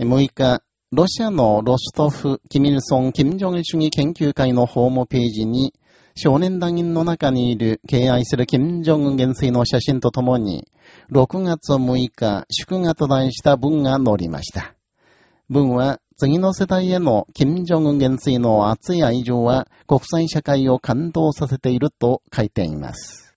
6日、ロシアのロストフ、キミルソン、キム・ジョン主義研究会のホームページに、少年団員の中にいる敬愛する金正恩元帥の写真とともに、6月6日、祝賀と題した文が載りました。文は、次の世代への金正恩元帥の熱い愛情は国際社会を感動させていると書いています。